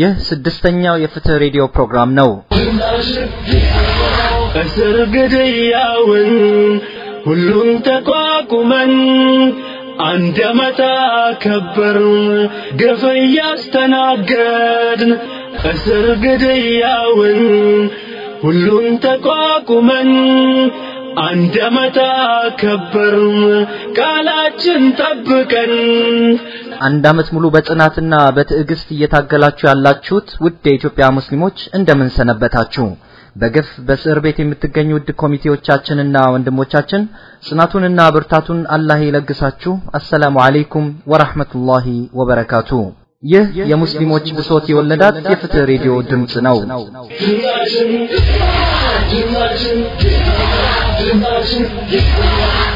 ይህ ስድስተኛው የፍትህ ሬዲዮ ፕሮግራም ነው። እስር ግድያውን ሁሉም ተቋቁመን አንድ አመት አከበርን ግፍ እያስተናገድን እስር ግድያውን ሁሉም ተቋቁመን አንድ አከበርን ቃላችን ጠብቀን አንድ አመት ሙሉ በጽናትና በትዕግስት እየታገላችሁ ያላችሁት ውድ የኢትዮጵያ ሙስሊሞች እንደምን ሰነበታችሁ? በግፍ በእስር ቤት የምትገኙ ውድ ኮሚቴዎቻችንና ወንድሞቻችን ጽናቱንና ብርታቱን አላህ ይለግሳችሁ። አሰላሙ አለይኩም ወራህመቱላሂ ወበረካቱ። ይህ የሙስሊሞች ብሶት የወለዳት የፍትህ ሬዲዮ ድምጽ ነው።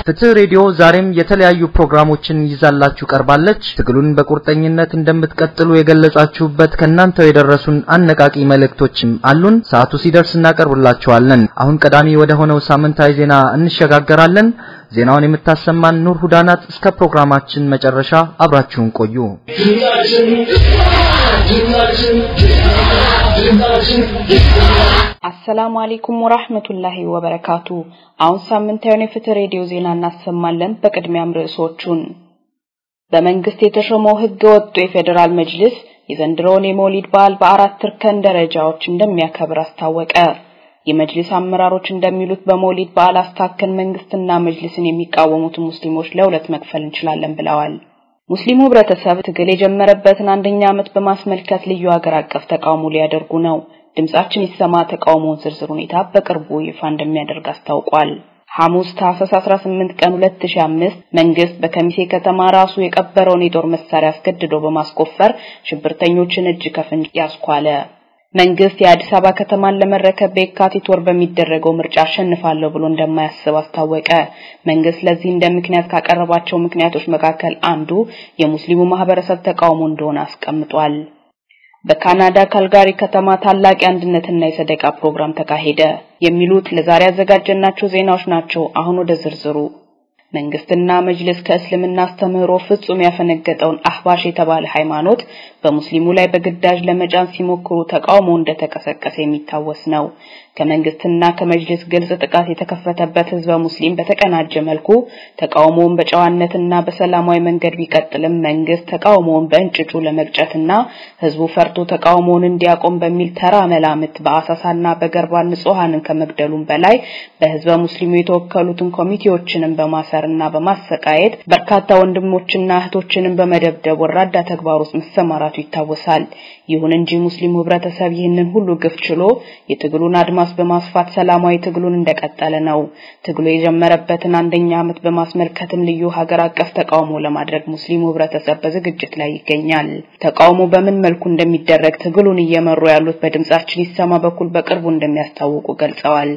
ፍትህ ሬዲዮ ዛሬም የተለያዩ ፕሮግራሞችን ይዛላችሁ ቀርባለች። ትግሉን በቁርጠኝነት እንደምትቀጥሉ የገለጻችሁበት ከእናንተው የደረሱን አነቃቂ መልእክቶችም አሉን። ሰዓቱ ሲደርስ እናቀርብላችኋለን። አሁን ቀዳሚ ወደ ሆነው ሳምንታዊ ዜና እንሸጋገራለን። ዜናውን የምታሰማን ኑር ሁዳናት። እስከ ፕሮግራማችን መጨረሻ አብራችሁን ቆዩ። አሰላሙ አለይኩም ወራህመቱላሂ ወበረካቱ። አሁን ሳምንታዊውን የፍትህ ሬዲዮ ዜና እናሰማለን። በቅድሚያም ርዕሶቹን በመንግስት የተሾመው ህገ ወጡ የፌዴራል መጅልስ የዘንድሮውን የመውሊድ በዓል በአራት እርከን ደረጃዎች እንደሚያከብር አስታወቀ። የመጅልስ አመራሮች እንደሚሉት በመውሊድ በዓል አስታከን መንግስትና መጅልስን የሚቃወሙትን ሙስሊሞች ለሁለት መክፈል እንችላለን ብለዋል። ሙስሊሙ ህብረተሰብ ትግል የጀመረበትን አንደኛ ዓመት በማስመልከት ልዩ ሀገር አቀፍ ተቃውሞ ሊያደርጉ ነው። ድምጻችን ይሰማ ተቃውሞውን ዝርዝር ሁኔታ በቅርቡ ይፋ እንደሚያደርግ አስታውቋል። ሐሙስ ታህሳስ 18 ቀን 2005 መንግስት በከሚሴ ከተማ ራሱ የቀበረውን የጦር መሳሪያ አስገድዶ በማስቆፈር ሽብርተኞችን እጅ ከፍንጅ ያስኳለ። መንግስት የአዲስ አበባ ከተማን ለመረከብ በየካቲት ወር በሚደረገው ምርጫ አሸንፋለሁ ብሎ እንደማያስብ አስታወቀ። መንግስት ለዚህ እንደ ምክንያት ካቀረባቸው ምክንያቶች መካከል አንዱ የሙስሊሙ ማህበረሰብ ተቃውሞ እንደሆነ አስቀምጧል። በካናዳ ካልጋሪ ከተማ ታላቅ የአንድነትና የሰደቃ ፕሮግራም ተካሄደ። የሚሉት ለዛሬ ያዘጋጀናቸው ዜናዎች ናቸው። አሁን ወደ ዝርዝሩ መንግስትና መጅልስ ከእስልምና አስተምህሮ ፍጹም ያፈነገጠውን አህባሽ የተባለ ሃይማኖት በሙስሊሙ ላይ በግዳጅ ለመጫን ሲሞክሩ ተቃውሞ እንደተቀሰቀሰ የሚታወስ ነው። ከመንግስትና ከመጅልስ ግልጽ ጥቃት የተከፈተበት ህዝበ ሙስሊም በተቀናጀ መልኩ ተቃውሞውን በጨዋነትና በሰላማዊ መንገድ ቢቀጥልም መንግስት ተቃውሞውን በእንጭጩ ለመቅጨትና ህዝቡ ፈርቶ ተቃውሞውን እንዲያቆም በሚል ተራ መላምት በአሳሳና በገርባ ንጹሃንን ከመግደሉም በላይ በህዝበ ሙስሊሙ የተወከሉትን ኮሚቴዎችንም በማሰርና በማሰቃየት በርካታ ወንድሞችና እህቶችንም በመደብደብ ወራዳ ተግባር ውስጥ መሰማራቱ ይታወሳል። ይሁን እንጂ ሙስሊሙ ህብረተሰብ ይህንን ሁሉ ግፍ ችሎ የትግሉን አድማስ በማስፋት ሰላማዊ ትግሉን እንደቀጠለ ነው። ትግሉ የጀመረበትን አንደኛ ዓመት በማስመልከትም ልዩ ሀገር አቀፍ ተቃውሞ ለማድረግ ሙስሊሙ ህብረተሰብ በዝግጅት ላይ ይገኛል። ተቃውሞ በምን መልኩ እንደሚደረግ ትግሉን እየመሩ ያሉት በድምጻችን ይሰማ በኩል በቅርቡ እንደሚያስታውቁ ገልጸዋል።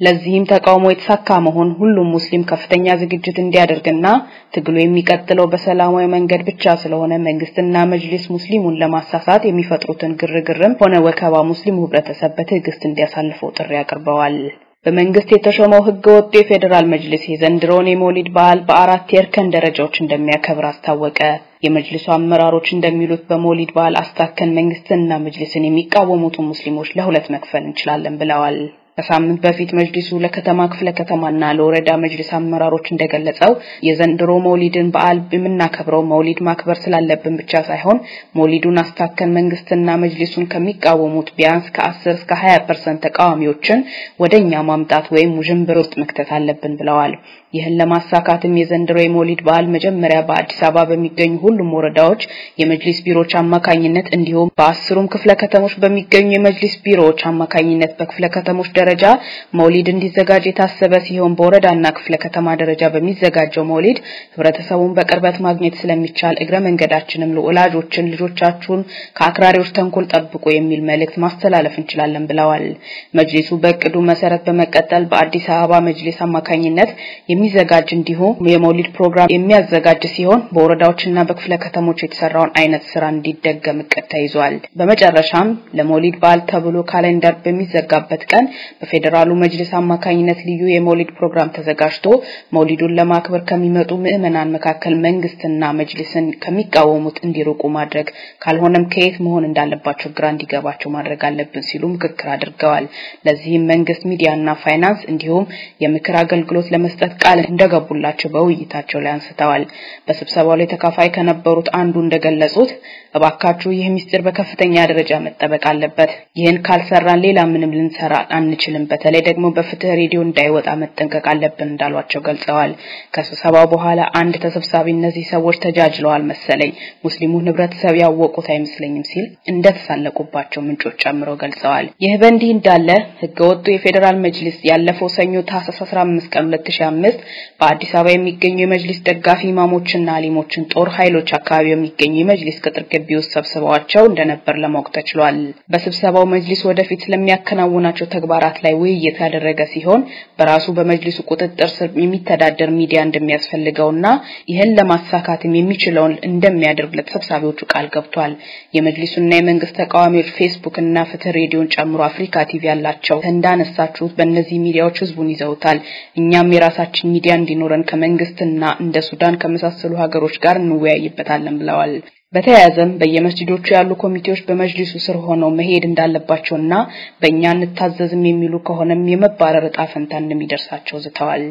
ለዚህም ተቃውሞ የተሳካ መሆን ሁሉም ሙስሊም ከፍተኛ ዝግጅት እንዲያደርግና ትግሉ የሚቀጥለው በሰላማዊ መንገድ ብቻ ስለሆነ መንግስትና መጅሊስ ሙስሊሙን ለማሳሳት የሚፈጥሩትን ግርግርም ሆነ ወከባ ሙስሊሙ ህብረተሰብ በትዕግስት እንዲያሳልፈው ጥሪ አቅርበዋል። በመንግስት የተሾመው ህገ ወጡ የፌዴራል መጅሊስ የዘንድሮውን የመውሊድ በዓል በአራት የእርከን ደረጃዎች እንደሚያከብር አስታወቀ። የመጅሊሱ አመራሮች እንደሚሉት በመውሊድ በዓል አስታከን መንግስትንና መጅሊስን የሚቃወሙትን ሙስሊሞች ለሁለት መክፈል እንችላለን ብለዋል። ከሳምንት በፊት መጅሊሱ ለከተማ ክፍለ ከተማና ለወረዳ መጅሊስ አመራሮች እንደገለጸው የዘንድሮ መውሊድን በዓል የምናከብረው መውሊድ ማክበር ስላለብን ብቻ ሳይሆን መውሊዱን አስታከን መንግስትና መጅሊሱን ከሚቃወሙት ቢያንስ ከ10 እስከ 20% ተቃዋሚዎችን ወደኛ ማምጣት ወይም ውዥንብር ውስጥ መክተት አለብን ብለዋል። ይህን ለማሳካትም የዘንድሮ የመውሊድ በዓል መጀመሪያ በአዲስ አበባ በሚገኙ ሁሉም ወረዳዎች የመጅሊስ ቢሮዎች አማካኝነት እንዲሁም በአስሩም ክፍለ ከተሞች በሚገኙ የመጅሊስ ቢሮዎች አማካኝነት በክፍለ ከተሞች ደረጃ መውሊድ እንዲዘጋጅ የታሰበ ሲሆን በወረዳና ክፍለ ከተማ ደረጃ በሚዘጋጀው መውሊድ ህብረተሰቡን በቅርበት ማግኘት ስለሚቻል እግረ መንገዳችንም ለወላጆችን ልጆቻችሁን ከአክራሪዎች ተንኮል ጠብቁ የሚል መልእክት ማስተላለፍ እንችላለን ብለዋል። መጅሊሱ በእቅዱ መሰረት በመቀጠል በአዲስ አበባ መጅሊስ አማካኝነት የሚዘጋጅ እንዲሁም የመውሊድ ፕሮግራም የሚያዘጋጅ ሲሆን በወረዳዎችና በክፍለ ከተሞች የተሰራውን አይነት ስራ እንዲደገም እቅድ ተይዟል። በመጨረሻም ለመውሊድ በዓል ተብሎ ካሌንደር በሚዘጋበት ቀን በፌዴራሉ መጅልስ አማካኝነት ልዩ የመውሊድ ፕሮግራም ተዘጋጅቶ መውሊዱን ለማክበር ከሚመጡ ምዕመናን መካከል መንግስትና መጅልስን ከሚቃወሙት እንዲርቁ ማድረግ ካልሆነም ከየት መሆን እንዳለባቸው ግራ እንዲገባቸው ማድረግ አለብን ሲሉ ምክክር አድርገዋል። ለዚህም መንግስት ሚዲያና ፋይናንስ እንዲሁም የምክር አገልግሎት ለመስጠት ቃል እንደገቡላቸው በውይይታቸው ላይ አንስተዋል። በስብሰባው ላይ ተካፋይ ከነበሩት አንዱ እንደገለጹት እባካችሁ ይህ ሚስጥር በከፍተኛ ደረጃ መጠበቅ አለበት። ይህን ካልሰራን ሌላ ምንም ልንሰራ አንችልም። በተለይ ደግሞ በፍትህ ሬዲዮ እንዳይወጣ መጠንቀቅ አለብን እንዳሏቸው ገልጸዋል። ከስብሰባው በኋላ አንድ ተሰብሳቢ እነዚህ ሰዎች ተጃጅለዋል መሰለኝ ሙስሊሙን ህብረተሰብ ያወቁት አይመስለኝም ሲል እንደተሳለቁባቸው ምንጮች ጨምረው ገልጸዋል። ይህ በእንዲህ እንዳለ ህገወጡ የፌዴራል መጅሊስ ያለፈው ሰኞ ታህሳስ 15 ቀን 2005 በአዲስ አበባ የሚገኙ የመጅሊስ ደጋፊ ኢማሞችና አሊሞችን ጦር ኃይሎች አካባቢ የሚገኙ የመጅሊስ ቅጥር ግቢ ውስጥ ሰብስበዋቸው እንደነበር ለማወቅ ተችሏል። በስብሰባው መጅሊስ ወደፊት ስለሚያከናውናቸው ተግባራት ላይ ውይይት ያደረገ ሲሆን በራሱ በመጅሊሱ ቁጥጥር ስር የሚተዳደር ሚዲያ እንደሚያስፈልገውና ይህን ለማሳካትም የሚችለውን እንደሚያደርግ ለተሰብሳቢዎቹ ቃል ገብቷል። የመጅሊሱና የመንግስት ተቃዋሚዎች ፌስቡክ እና ፍትህ ሬዲዮን ጨምሮ አፍሪካ ቲቪ ያላቸው እንዳነሳችሁት በእነዚህ ሚዲያዎች ህዝቡን ይዘውታል። እኛም የራሳችን ሚዲያ እንዲኖረን ከመንግስትና እንደ ሱዳን ከመሳሰሉ ሀገሮች ጋር እንወያይበታለን ብለዋል። በተያያዘም በየመስጂዶቹ ያሉ ኮሚቴዎች በመጅሊሱ ስር ሆነው መሄድ እንዳለባቸውና በእኛ እንታዘዝም የሚሉ ከሆነም የመባረር እጣ እንደሚደርሳቸው ዝተዋል።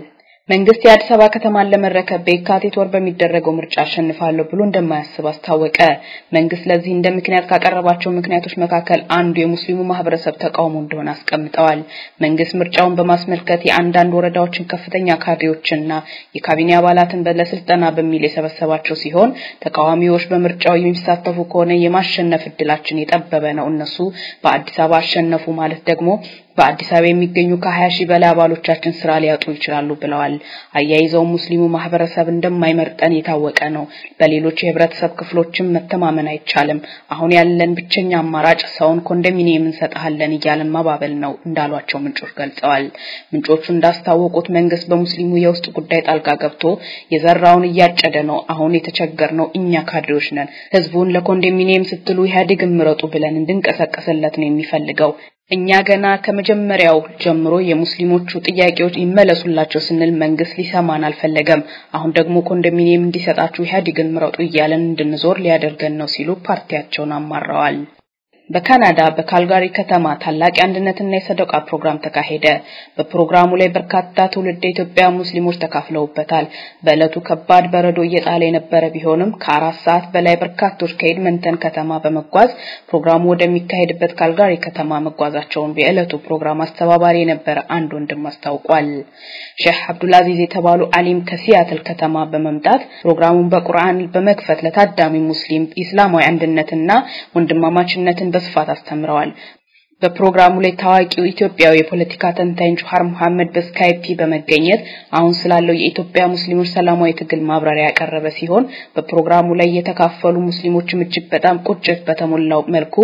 መንግስት የአዲስ አበባ ከተማን ለመረከብ በየካቲት ወር በሚደረገው ምርጫ አሸንፋለሁ ብሎ እንደማያስብ አስታወቀ። መንግስት ለዚህ እንደ ምክንያት ካቀረባቸው ምክንያቶች መካከል አንዱ የሙስሊሙ ማህበረሰብ ተቃውሞ እንደሆነ አስቀምጠዋል። መንግስት ምርጫውን በማስመልከት የአንዳንድ ወረዳዎችን ከፍተኛ ካድሬዎችና የካቢኔ አባላትን ለስልጠና በሚል የሰበሰባቸው ሲሆን ተቃዋሚዎች በምርጫው የሚሳተፉ ከሆነ የማሸነፍ እድላችን የጠበበ ነው፣ እነሱ በአዲስ አበባ አሸነፉ ማለት ደግሞ በአዲስ አበባ የሚገኙ ከ20 ሺህ በላይ አባሎቻችን ስራ ሊያጡ ይችላሉ ብለዋል። አያይዘው ሙስሊሙ ማህበረሰብ እንደማይመርጠን የታወቀ ነው። በሌሎች የህብረተሰብ ክፍሎችም መተማመን አይቻልም። አሁን ያለን ብቸኛ አማራጭ ሰውን ኮንዶሚኒየም እንሰጥሃለን እያለን ማባበል ነው እንዳሏቸው ምንጮች ገልጸዋል። ምንጮቹ እንዳስታወቁት መንግስት በሙስሊሙ የውስጥ ጉዳይ ጣልቃ ገብቶ የዘራውን እያጨደ ነው። አሁን የተቸገርነው እኛ ካድሬዎች ነን። ህዝቡን ለኮንዶሚኒየም ስትሉ ኢህአዴግን ምረጡ ብለን እንድንቀሰቀስለት ነው የሚፈልገው። እኛ ገና ከመጀመሪያው ጀምሮ የሙስሊሞቹ ጥያቄዎች ይመለሱላቸው ስንል መንግስት ሊሰማን አልፈለገም። አሁን ደግሞ ኮንዶሚኒየም እንዲሰጣችሁ ኢህአዴግን ምረጡ እያለን እንድንዞር ሊያደርገን ነው ሲሉ ፓርቲያቸውን አማረዋል። በካናዳ በካልጋሪ ከተማ ታላቅ የአንድነትና የሰደቃ ፕሮግራም ተካሄደ። በፕሮግራሙ ላይ በርካታ ትውልድ ኢትዮጵያ ሙስሊሞች ተካፍለውበታል። በዕለቱ ከባድ በረዶ እየጣለ የነበረ ቢሆንም ከአራት ሰዓት በላይ በርካቶች ከኤድመንተን ከተማ በመጓዝ ፕሮግራሙ ወደሚካሄድበት ካልጋሪ ከተማ መጓዛቸውን የዕለቱ ፕሮግራም አስተባባሪ የነበረ አንድ ወንድም አስታውቋል። ሼህ አብዱልአዚዝ የተባሉ አሊም ከሲያትል ከተማ በመምጣት ፕሮግራሙን በቁርአን በመክፈት ለታዳሚ ሙስሊም ኢስላማዊ አንድነትና ወንድማማችነትን በስፋት አስተምረዋል። በፕሮግራሙ ላይ ታዋቂው ኢትዮጵያዊ የፖለቲካ ተንታኝ ጆሃር መሐመድ በስካይፒ በመገኘት አሁን ስላለው የኢትዮጵያ ሙስሊሞች ሰላማዊ ትግል ማብራሪያ ያቀረበ ሲሆን በፕሮግራሙ ላይ የተካፈሉ ሙስሊሞችም እጅግ በጣም ቁጭት በተሞላው መልኩ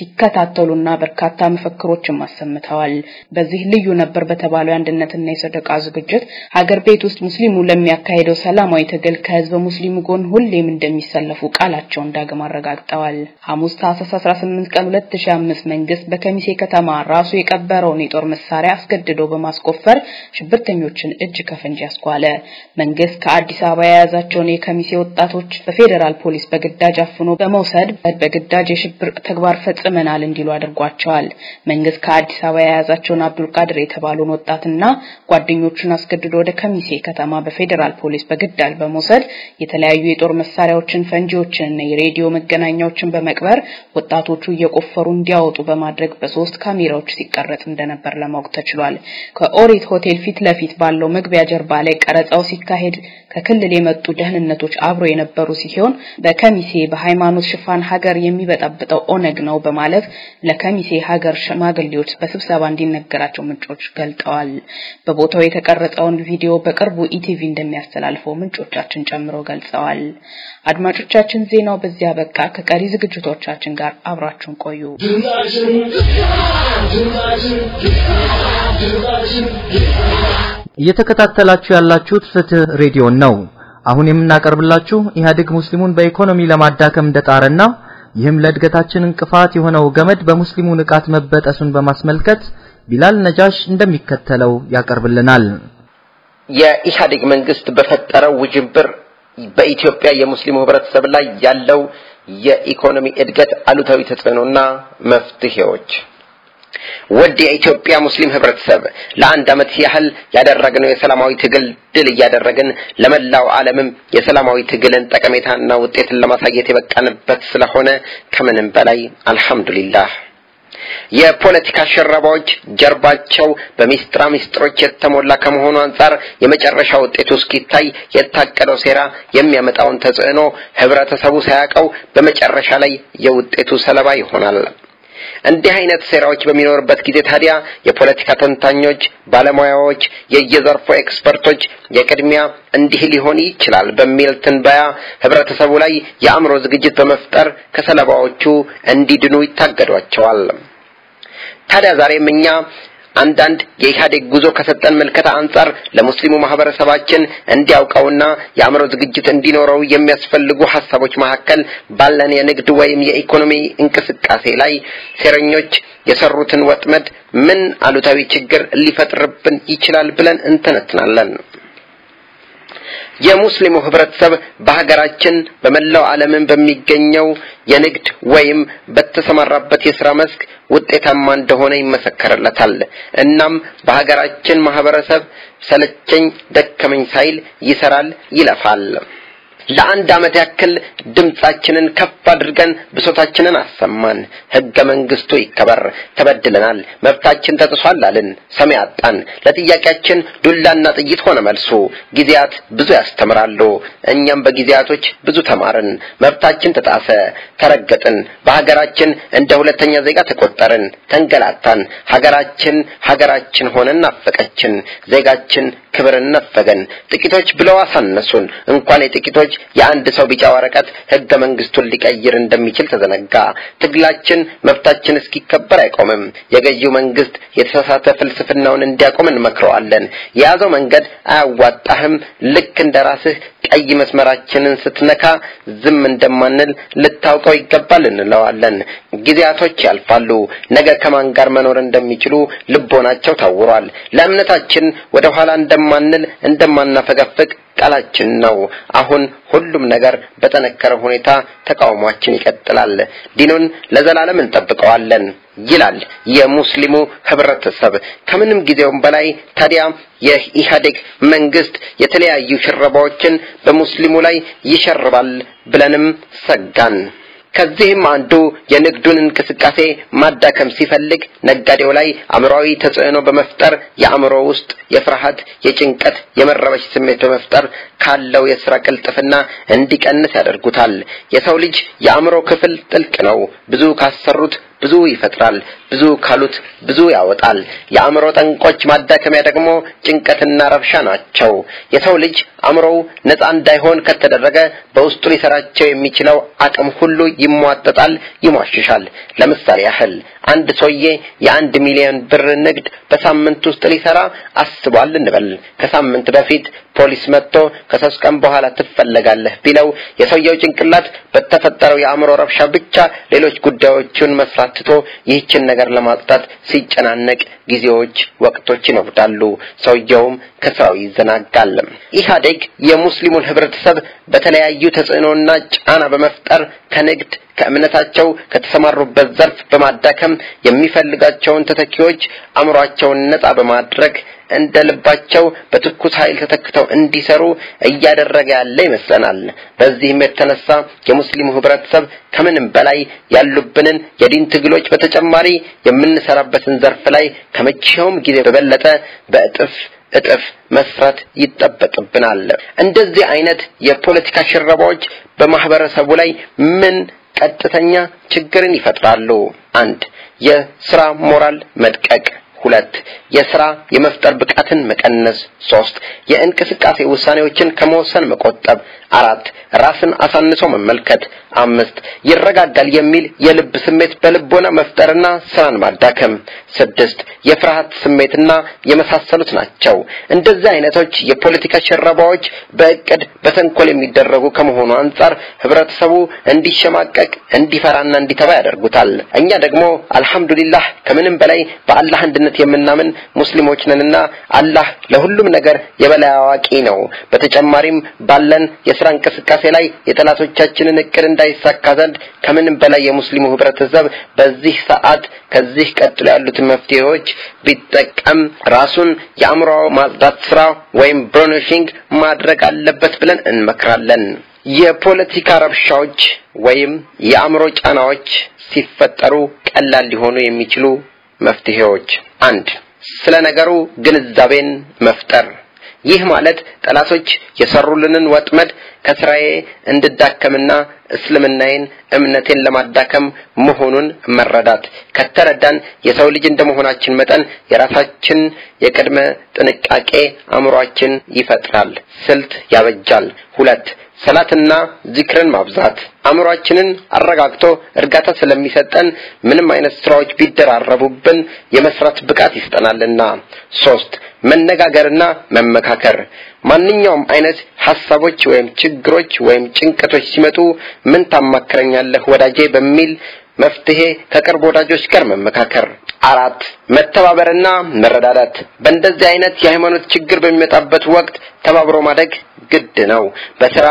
ሲከታተሉና በርካታ መፈክሮችን አሰምተዋል። በዚህ ልዩ ነበር በተባለው የአንድነትና የሰደቃ ዝግጅት ሀገር ቤት ውስጥ ሙስሊሙ ለሚያካሄደው ሰላማዊ ትግል ከህዝበ ሙስሊሙ ጎን ሁሌም እንደሚሰለፉ ቃላቸውን ዳግም አረጋግጠዋል። ሐሙስ ታህሳስ 18 ቀን 2005 መንግስት በከሚ በከሚሴ ከተማ ራሱ የቀበረውን የጦር መሳሪያ አስገድዶ በማስቆፈር ሽብርተኞችን እጅ ከፍንጅ ያስኳለ። መንግስት ከአዲስ አበባ የያዛቸውን የከሚሴ ወጣቶች በፌዴራል ፖሊስ በግዳጅ አፍኖ በመውሰድ በግዳጅ የሽብር ተግባር ፈጽመናል እንዲሉ አድርጓቸዋል። መንግስት ከአዲስ አበባ የያዛቸውን አብዱልቃድር የተባሉን ወጣትና ጓደኞቹን አስገድዶ ወደ ከሚሴ ከተማ በፌዴራል ፖሊስ በግዳጅ በመውሰድ የተለያዩ የጦር መሳሪያዎችን፣ ፈንጂዎችንና የሬዲዮ መገናኛዎችን በመቅበር ወጣቶቹ እየቆፈሩ እንዲያወጡ በማድረግ በሶስት ካሜራዎች ሲቀረጽ እንደነበር ለማወቅ ተችሏል። ከኦሪት ሆቴል ፊት ለፊት ባለው መግቢያ ጀርባ ላይ ቀረጻው ሲካሄድ ከክልል የመጡ ደህንነቶች አብሮ የነበሩ ሲሆን በከሚሴ በሃይማኖት ሽፋን ሀገር የሚበጠብጠው ኦነግ ነው በማለት ለከሚሴ ሀገር ሽማግሌዎች በስብሰባ እንዲነገራቸው ምንጮች ገልጠዋል። በቦታው የተቀረጸውን ቪዲዮ በቅርቡ ኢቲቪ እንደሚያስተላልፈው ምንጮቻችን ጨምረው ገልጸዋል። አድማጮቻችን ዜናው በዚያ በቃ። ከቀሪ ዝግጅቶቻችን ጋር አብራችሁን ቆዩ። እየተከታተላችሁ ያላችሁት ፍትህ ሬዲዮን ነው። አሁን የምናቀርብላችሁ ኢህአዴግ ሙስሊሙን በኢኮኖሚ ለማዳከም እንደጣረና ይህም ለእድገታችን እንቅፋት የሆነው ገመድ በሙስሊሙ ንቃት መበጠሱን በማስመልከት ቢላል ነጃሽ እንደሚከተለው ያቀርብልናል። የኢህአዴግ መንግስት በፈጠረው ውጅንብር በኢትዮጵያ የሙስሊሙ ህብረተሰብ ላይ ያለው የኢኮኖሚ እድገት አሉታዊ ተጽዕኖና መፍትሄዎች ውድ የኢትዮጵያ ሙስሊም ህብረተሰብ ለአንድ ዓመት ያህል ያደረግነው የሰላማዊ ትግል ድል እያደረግን ለመላው ዓለምም የሰላማዊ ትግልን ጠቀሜታና ውጤትን ለማሳየት የበቃንበት ስለሆነ ከምንም በላይ አልሐምዱሊላህ። የፖለቲካ ሽረባዎች ጀርባቸው በሚስጥራ ሚስጥሮች የተሞላ ከመሆኑ አንጻር የመጨረሻ ውጤቱ እስኪታይ የታቀደው ሴራ የሚያመጣውን ተጽዕኖ ህብረተሰቡ ሳያውቀው በመጨረሻ ላይ የውጤቱ ሰለባ ይሆናል። እንዲህ አይነት ሴራዎች በሚኖርበት ጊዜ ታዲያ የፖለቲካ ተንታኞች፣ ባለሙያዎች፣ የየዘርፉ ኤክስፐርቶች የቅድሚያ እንዲህ ሊሆን ይችላል በሚል ትንበያ ህብረተሰቡ ላይ የአእምሮ ዝግጅት በመፍጠር ከሰለባዎቹ እንዲድኑ ይታደጓቸዋል። ታዲያ ዛሬም እኛ አንዳንድ የኢህአዴግ ጉዞ ከሰጠን ምልከታ አንጻር ለሙስሊሙ ማህበረሰባችን እንዲያውቀውና የአእምሮ ዝግጅት እንዲኖረው የሚያስፈልጉ ሀሳቦች መካከል ባለን የንግድ ወይም የኢኮኖሚ እንቅስቃሴ ላይ ሴረኞች የሰሩትን ወጥመድ ምን አሉታዊ ችግር ሊፈጥርብን ይችላል ብለን እንተነትናለን። የሙስሊሙ ህብረተሰብ በሀገራችን በመላው ዓለምን በሚገኘው የንግድ ወይም በተሰማራበት የስራ መስክ ውጤታማ እንደሆነ ይመሰከርለታል። እናም በሀገራችን ማህበረሰብ ሰለቸኝ ደከመኝ ሳይል ይሰራል፣ ይለፋል። ለአንድ ዓመት ያክል ድምጻችንን ከፍ አድርገን ብሶታችንን አሰማን። ህገ መንግስቱ ይከበር፣ ተበድለናል፣ መብታችን ተጥሷል አልን። ሰሚ አጣን። ለጥያቄያችን ዱላና ጥይት ሆነ መልሱ። ጊዜያት ብዙ ያስተምራሉ። እኛም በጊዜያቶች ብዙ ተማርን። መብታችን ተጣሰ፣ ተረገጥን። በሀገራችን እንደ ሁለተኛ ዜጋ ተቆጠርን፣ ተንገላታን። ሀገራችን ሀገራችን ሆነን ናፈቀችን። ዜጋችን ክብርን ነፈገን። ጥቂቶች ብለው አሳነሱን። እንኳን የጥቂቶች የአንድ ሰው ቢጫ ወረቀት ህገ መንግስቱን ሊቀይር እንደሚችል ተዘነጋ። ትግላችን መብታችን እስኪከበር አይቆምም። የገዢው መንግስት የተሳሳተ ፍልስፍናውን እንዲያቆም እንመክረዋለን። የያዘው መንገድ አያዋጣህም፣ ልክ እንደ ቀይ መስመራችንን ስትነካ ዝም እንደማንል ልታውቀው ይገባል እንለዋለን። ጊዜያቶች ያልፋሉ። ነገ ከማን ጋር መኖር እንደሚችሉ ልቦናቸው ታውሯል። ለእምነታችን ወደ ኋላ እንደማንል እንደማናፈገፍግ ቃላችን ነው። አሁን ሁሉም ነገር በጠነከረ ሁኔታ ተቃውሟችን ይቀጥላል። ዲኑን ለዘላለም እንጠብቀዋለን ይላል የሙስሊሙ ህብረተሰብ። ከምንም ጊዜውም በላይ ታዲያ የኢህአዴግ መንግስት የተለያዩ ሽረባዎችን በሙስሊሙ ላይ ይሸርባል ብለንም ሰጋን። ከዚህም አንዱ የንግዱን እንቅስቃሴ ማዳከም ሲፈልግ ነጋዴው ላይ አእምሮዊ ተጽዕኖ በመፍጠር የአእምሮ ውስጥ የፍርሃት፣ የጭንቀት፣ የመረበሽ ስሜት በመፍጠር ካለው የስራ ቅልጥፍና እንዲቀንስ ያደርጉታል። የሰው ልጅ የአእምሮ ክፍል ጥልቅ ነው። ብዙ ካሰሩት ብዙ ይፈጥራል፣ ብዙ ካሉት ብዙ ያወጣል። የአእምሮ ጠንቆች ማዳከሚያ ደግሞ ጭንቀትና ረብሻ ናቸው። የሰው ልጅ አእምሮው ነፃ እንዳይሆን ከተደረገ በውስጡ ሊሰራቸው የሚችለው አቅም ሁሉ ይሟጠጣል፣ ይሟሽሻል። ለምሳሌ ያህል አንድ ሰውዬ የአንድ ሚሊዮን ብር ንግድ በሳምንት ውስጥ ሊሰራ አስቧል እንበል። ከሳምንት በፊት ፖሊስ መጥቶ ከሶስት ቀን በኋላ ትፈለጋለህ ቢለው የሰውየው ጭንቅላት በተፈጠረው የአእምሮ ረብሻ ብቻ ሌሎች ጉዳዮቹን መስራት ትቶ ይህችን ነገር ለማጽዳት ሲጨናነቅ ጊዜዎች፣ ወቅቶች ይነጉዳሉ። ሰውየውም ከስራው ይዘናጋል። ኢህአዴግ የሙስሊሙን ህብረተሰብ በተለያዩ ተጽዕኖና ጫና በመፍጠር ከንግድ ከእምነታቸው ከተሰማሩበት ዘርፍ በማዳከም የሚፈልጋቸውን ተተኪዎች አእምሯቸውን ነጻ በማድረግ እንደ ልባቸው በትኩስ ኃይል ተተክተው እንዲሰሩ እያደረገ ያለ ይመስለናል። በዚህም የተነሳ የሙስሊሙ ህብረተሰብ ከምንም በላይ ያሉብንን የዲን ትግሎች በተጨማሪ የምንሰራበትን ዘርፍ ላይ ከመቼውም ጊዜ በበለጠ በእጥፍ እጥፍ መስራት ይጠበቅብናል። እንደዚህ አይነት የፖለቲካ ሽረባዎች በማህበረሰቡ ላይ ምን ቀጥተኛ ችግርን ይፈጥራሉ? አንድ የስራ ሞራል መድቀቅ፣ ሁለት የስራ የመፍጠር ብቃትን መቀነስ ሶስት የእንቅስቃሴ ውሳኔዎችን ከመወሰን መቆጠብ አራት ራስን አሳንሶ መመልከት አምስት ይረጋጋል የሚል የልብ ስሜት በልቦና መፍጠርና ስራን ማዳከም ስድስት የፍርሃት ስሜትና የመሳሰሉት ናቸው። እንደዚህ አይነቶች የፖለቲካ ሽረባዎች በእቅድ በተንኮል የሚደረጉ ከመሆኑ አንጻር ህብረተሰቡ እንዲሸማቀቅ እንዲፈራና እንዲተባ ያደርጉታል። እኛ ደግሞ አልহামዱሊላህ ከምንም በላይ በአላህ አንድነት የምናምን ሙስሊሞች ነንና አላህ ለሁሉም ነገር የበላይ አዋቂ ነው። በተጨማሪም ባለን የስራ እንቅስቃሴ ላይ የጠላቶቻችንን እቅድ እንዳይሳካ ዘንድ ከምንም በላይ የሙስሊሙ ህብረተሰብ በዚህ ሰዓት ከዚህ ቀጥሎ ያሉትን መፍትሄዎች ቢጠቀም ራሱን የአእምሮ ማጽዳት ስራ ወይም ብሮኒሽንግ ማድረግ አለበት ብለን እንመክራለን። የፖለቲካ ረብሻዎች ወይም የአእምሮ ጫናዎች ሲፈጠሩ ቀላል ሊሆኑ የሚችሉ መፍትሄዎች አንድ ስለ ነገሩ ግንዛቤን መፍጠር። ይህ ማለት ጠላቶች የሰሩልንን ወጥመድ ከስራዬ እንድዳከምና እስልምናዬን እምነቴን ለማዳከም መሆኑን መረዳት። ከተረዳን የሰው ልጅ እንደመሆናችን መጠን የራሳችን የቅድመ ጥንቃቄ አእምሯችን ይፈጥራል። ስልት ያበጃል። ሁለት ሰላትና ዚክርን ማብዛት አእምሯችንን አረጋግቶ እርጋታ ስለሚሰጠን ምንም አይነት ስራዎች ቢደራረቡብን የመስራት ብቃት ይስጠናልና ሶስት መነጋገርና መመካከር። ማንኛውም አይነት ሐሳቦች ወይም ችግሮች ወይም ጭንቀቶች ሲመጡ ምን ታማክረኛለህ ወዳጄ? በሚል መፍትሄ ከቅርብ ወዳጆች ጋር መመካከር። አራት መተባበርና መረዳዳት። በእንደዚህ አይነት የሃይማኖት ችግር በሚመጣበት ወቅት ተባብሮ ማደግ ግድ ነው። በስራ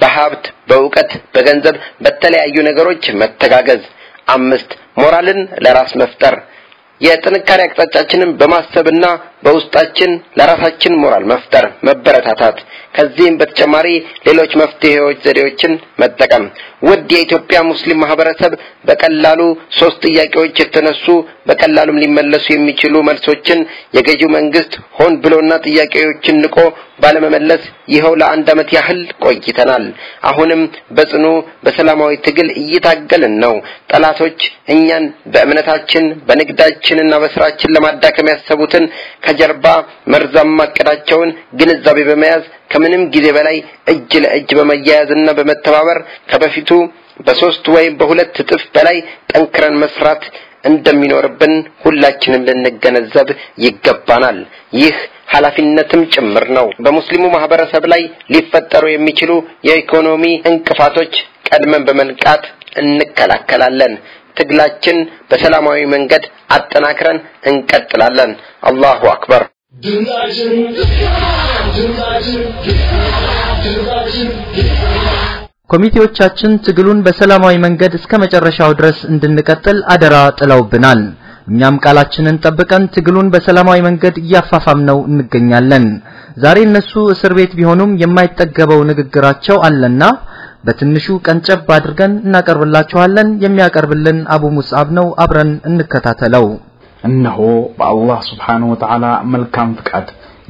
በሀብት በእውቀት በገንዘብ በተለያዩ ነገሮች መተጋገዝ። አምስት ሞራልን ለራስ መፍጠር። የጥንካሬ አቅጣጫችንን በማሰብና በውስጣችን ለራሳችን ሞራል መፍጠር መበረታታት ከዚህም በተጨማሪ ሌሎች መፍትሄዎች ዘዴዎችን መጠቀም። ውድ የኢትዮጵያ ሙስሊም ማህበረሰብ በቀላሉ ሶስት ጥያቄዎች የተነሱ በቀላሉም ሊመለሱ የሚችሉ መልሶችን የገዢው መንግስት ሆን ብሎና ጥያቄዎችን ንቆ ባለመመለስ ይኸው ለአንድ ዓመት ያህል ቆይተናል። አሁንም በጽኑ በሰላማዊ ትግል እየታገልን ነው። ጠላቶች እኛን በእምነታችን በንግዳችንና በስራችን ለማዳከም ያሰቡትን ከጀርባ መርዛማ እቅዳቸውን ግንዛቤ በመያዝ ከምንም ጊዜ በላይ እጅ ለእጅ በመያያዝና በመተባበር ከበፊቱ በሶስት ወይም በሁለት እጥፍ በላይ ጠንክረን መስራት እንደሚኖርብን ሁላችንም ልንገነዘብ ይገባናል። ይህ ኃላፊነትም ጭምር ነው። በሙስሊሙ ማህበረሰብ ላይ ሊፈጠሩ የሚችሉ የኢኮኖሚ እንቅፋቶች ቀድመን በመንቃት እንከላከላለን ትግላችን በሰላማዊ መንገድ አጠናክረን እንቀጥላለን። አላሁ አክበር። ኮሚቴዎቻችን ትግሉን በሰላማዊ መንገድ እስከ መጨረሻው ድረስ እንድንቀጥል አደራ ጥለውብናል። እኛም ቃላችንን ጠብቀን ትግሉን በሰላማዊ መንገድ እያፋፋምነው እንገኛለን። ዛሬ እነሱ እስር ቤት ቢሆኑም የማይጠገበው ንግግራቸው አለና በትንሹ ቀንጨብ አድርገን እናቀርብላችኋለን። የሚያቀርብልን አቡ ሙስዓብ ነው። አብረን እንከታተለው። እነሆ በአላህ ስብሓንሁ ወተዓላ መልካም ፍቃድ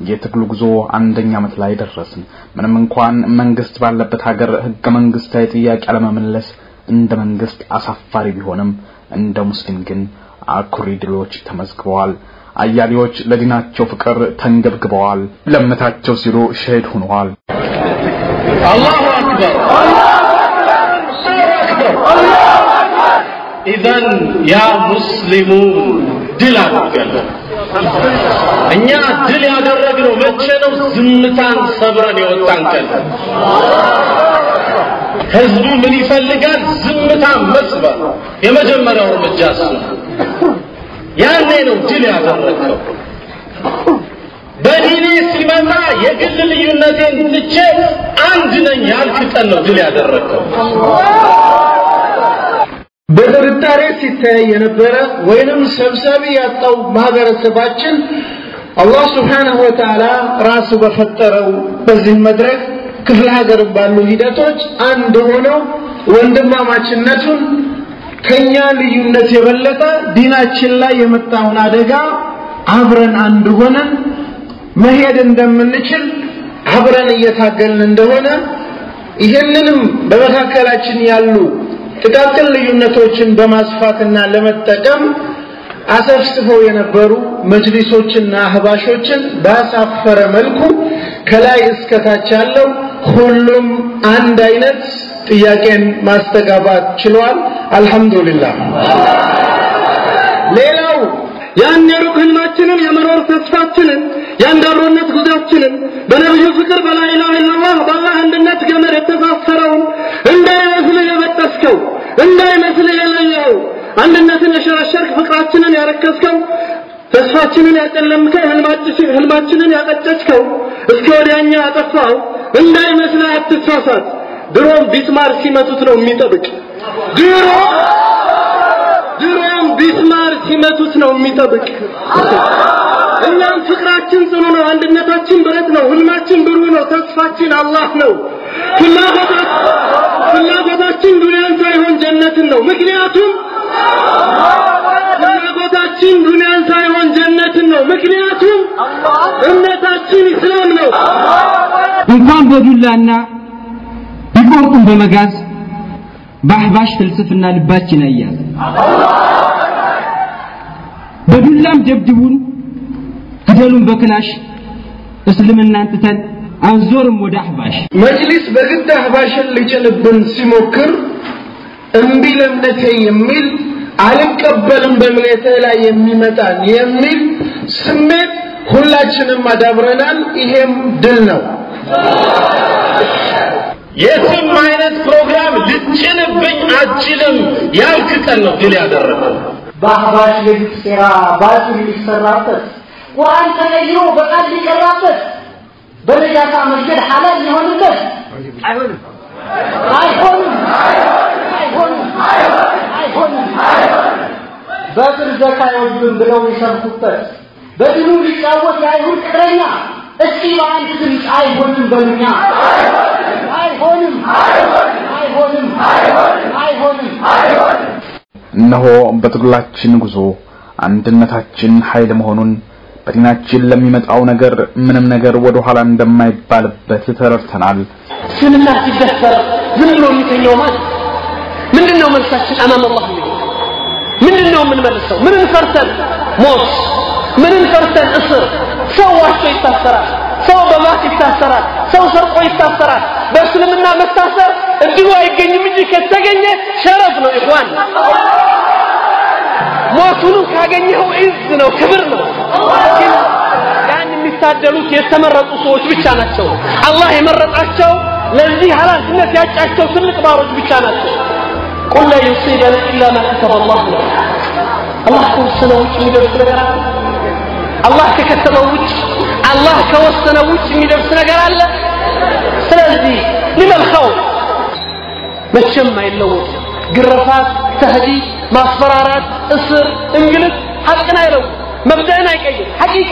የትግሉ ጉዞ አንደኛ ዓመት ላይ ደረስን። ምንም እንኳን መንግስት ባለበት ሀገር ህገ መንግስታዊ ጥያቄ አለመመለስ እንደ መንግስት አሳፋሪ ቢሆንም እንደ ሙስሊም ግን አኩሪ ድሎች ተመዝግበዋል። አያሌዎች ለዲናቸው ፍቅር ተንገብግበዋል። ለእምነታቸው ሲሉ ሸሂድ ሆነዋል አላሁ አክበር ኢዘን ያ ሙስሊሙ ድል አድርገን እኛ ድል ያደረግነው መቼ ነው ዝምታን ሰብረን የወጣን ቀን ህዝቡ ምን ይፈልጋል ዝምታን መስበር የመጀመሪያው እርምጃ እሱ ያኔ ነው ድል ያደረግነው በዲኔ ሲመጣ የግል ልዩነቴን ትቼ አንድ ነኝ ያልክ ቀን ነው ድል ያደረግነው በጥርጣሬ ሲታይ የነበረ ወይንም ሰብሳቢ ያጣው ማህበረሰባችን አላህ ስብሓንሁ ወተዓላ ራሱ በፈጠረው በዚህ መድረክ ክፍለ ሀገር ባሉ ሂደቶች አንድ ሆነው ወንድማማችነቱን ከኛ ልዩነት የበለጠ ዲናችን ላይ የመጣውን አደጋ አብረን አንድ ሆነን መሄድ እንደምንችል አብረን እየታገልን እንደሆነ ይህንንም በመካከላችን ያሉ ጥቃቅን ልዩነቶችን በማስፋትና ለመጠቀም አሰፍስፈው የነበሩ መጅሊሶችና አህባሾችን ባሳፈረ መልኩ ከላይ እስከታች ያለው ሁሉም አንድ አይነት ጥያቄን ማስተጋባት ችሏል። አልহামዱሊላህ። ሌላው ያን የሩቅ ህልማችንን የመኖር ተስፋችንን የአንዳሮነት ጉዟችንን በነብዩ ፍቅር በላኢላሃ ኢላላህ በአላህ አንድነት ገመድ የተሳሰረውን እንዳይመስልህ የበጠስከው እንዳይመስልህ የለየው አንድነትን የሸረሸርክ ፍቅራችንን ያረከስከው ተስፋችንን ያጨለምከው ህልማችንን ያቀጨጭከው እስከ ወዲያኛ አጠፋው እንዳይመስልህ አትሳሳት። ድሮም ቢስማር ሲመቱት ነው የሚጠብቅ። ድሮ ድሮም ቢስማር ሲመቱት ነው የሚጠብቅ እኛም ፍቅራችን ጽኑ ነው አንድነታችን ብረት ነው ህልማችን ብሩህ ነው ተስፋችን አላህ ነው። ፍላጎታችን ዱንያን ሳይሆን ጀነትን ነው። ምክንያቱም ፍላጎታችን ዱንያን ሳይሆን ጀነትን ነው። ምክንያቱም እምነታችን እስላም ነው። እንኳን በዱላና ቢቆርጡን በመጋዝ በአህባሽ ፍልስፍና ልባችን አያዝ። በዱላም ደብድቡን ግደሉን በክላሽ እስልምናን ትተን አንዞርም ወደ አህባሽ መጅሊስ በግድ አህባሽን ሊጭንብን ሲሞክር እምቢ ለእምነቴ የሚል አልቀበልም በእምነቴ ላይ የሚመጣን የሚል ስሜት ሁላችንም አዳብረናል። ይሄም ድል ነው። የትም አይነት ፕሮግራም ልጭንብኝ አችልም ያልክ ቀን ነው ድል ያደረገው። በአህባሽ የግፍ ሴራ ባጢል ሊሰራበት ቁርአን ተቀይሮ በቃል ሊቀራበት በነጃሳ መስገድ ሐላል ሊሆንበት አይሆንም። አይሆንም። አይሆንም። አይሆንም። በጥር ዘካ አይወዱም ብለው ይሰብኩበት በድኑ ሊጫወት የአይሁድ ቅጥረኛ እስኪ በአንድ ድምፅ አይሆንም በሉኛ። አይሆንም። አይሆንም። አይሆንም። እነሆ በትግላችን ጉዞ አንድነታችን ኃይል መሆኑን በዲናችን ለሚመጣው ነገር ምንም ነገር ወደ ኋላ እንደማይባልበት ተረድተናል። እስልምና ሲደፈር ዝም ብሎ የሚተኛው ማለት ምንድነው መልሳችን? አማም አላህ ምንድነው የምንመልሰው? ምንን ፈርተን? ሞት። ምንን ፈርተን? እስር። ሰው ዋሽቶ ይታሰራል። ሰው በባክ ይታሰራል። ሰው ሰርቆ ይታሰራል። በእስልምና መታሰር እድሉ አይገኝም እንጂ ከተገኘ شرف ነው እኳን ሞቱንም ካገኘው عز ነው ክብር ነው። ግን ያን የሚታደሉት የተመረጡ ሰዎች ብቻ ናቸው። አላህ የመረጣቸው ለዚህ ኃላፊነት ያጫቸው ትልቅ ባሮች ብቻ ናቸው። قل لن يصيبنا إلا ما كتب الله لنا። አላህ ከወሰነ ውጭ የሚደርስ ነገር አለ? አላህ ከከተበው ውጭ አላህ ከወሰነ ውጭ የሚደርስ ነገር አለ? ስለዚህ ሊመል ኸውፍ መቼም አይለወጥ ግረፋት ተህዲድ ማስፈራራት እስር እንግልት ሐቅን አይለው መብደእን አይቀይር ሐቂቃ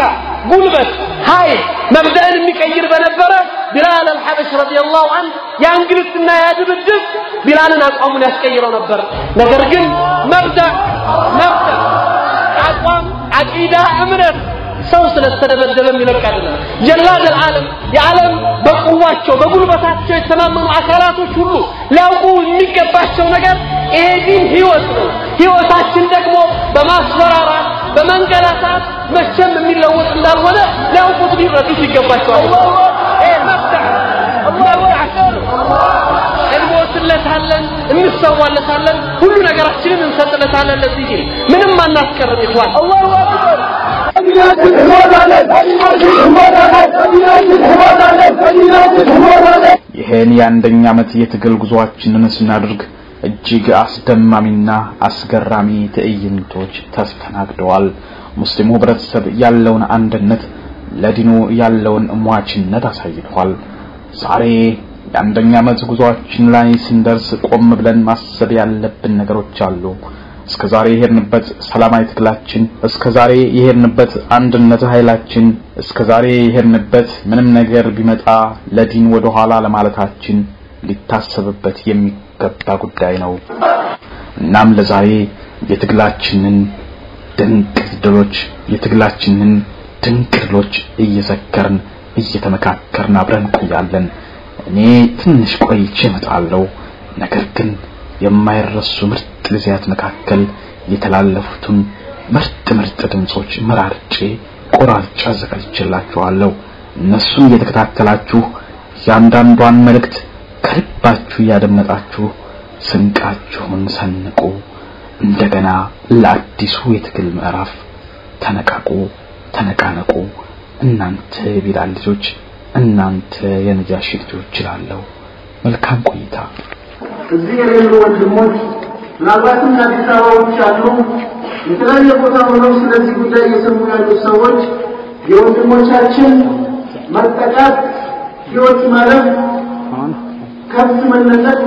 ጉልበት ኃይል መብደእን የሚቀይር በነበረ ቢላል አልሐበሽ ረዲየላሁ ዐንሁ የእንግልትና የድብድብ ቢላልን አቋሙን ያስቀይረው ነበር ነገር ግን መብዳ መብዳ አቋም አቂዳ እምነት ሰው ስለተደበደበ የሚለቅ አይደለም። ጀላድ የዓለም በቁዋቸው በጉልበታቸው የተማመኑ አካላቶች ሁሉ ሊያውቁ የሚገባቸው ነገር ይሄ ዲን ህይወት ነው። ህይወታችን ደግሞ በማስፈራራት በመንገላታት መቼም የሚለወጥ እንዳልሆነ ሊያውቁት ሊረዱት ይገባቸዋል። እንሞትለታለን፣ እንሰዋለታለን፣ ሁሉ ነገራችንን እንሰጥለታለን። ለዚህ ምንም አናስቀርም ይቷል። አላሁ አክበር ይሄን የአንደኛ ዓመት የትግል ጉዞአችንን ስናደርግ እጅግ አስደማሚና አስገራሚ ትዕይንቶች ተስተናግደዋል። ሙስሊሙ ህብረተሰብ ያለውን አንድነት፣ ለዲኑ ያለውን ሟችነት አሳይቷል። ዛሬ የአንደኛ ዓመት ጉዞአችን ላይ ስንደርስ ቆም ብለን ማሰብ ያለብን ነገሮች አሉ። እስከ ዛሬ የሄድንበት ሰላማዊ ትግላችን፣ እስከ ዛሬ የሄድንበት አንድነት ኃይላችን፣ እስከ ዛሬ የሄድንበት ምንም ነገር ቢመጣ ለዲን ወደ ኋላ ለማለታችን ሊታሰብበት የሚገባ ጉዳይ ነው። እናም ለዛሬ የትግላችንን ድንቅ ድሎች የትግላችንን ድንቅ ድሎች እየዘከርን እየተመካከርን አብረን ቆያለን። እኔ ትንሽ ቆይቼ እመጣለሁ። ነገር ግን የማይረሱ ምርጥ ጊዜያት መካከል የተላለፉትን ምርጥ ምርጥ ድምጾች መራርጬ ቆራርጬ አዘጋጅቼላችኋለሁ። እነሱን እየተከታተላችሁ እያንዳንዷን መልእክት ከልባችሁ እያደመጣችሁ ስንቃችሁን ሰንቁ። እንደገና ለአዲሱ የትግል ምዕራፍ ተነቃቁ፣ ተነቃነቁ። እናንተ የቢላል ልጆች፣ እናንተ የነጃሺ ልጆች እላለሁ። መልካም ቆይታ። እዚህ የሌሉ ወንድሞች ምናልባትም የአዲስ አበባ ውጭ ያሉ የተለያየ ቦታ ሆነው ስለዚህ ጉዳይ እየሰሙ ያሉ ሰዎች የወንድሞቻችን መጠቃት፣ ሕይወት ማለፍ፣ ከብት መነጠቅ፣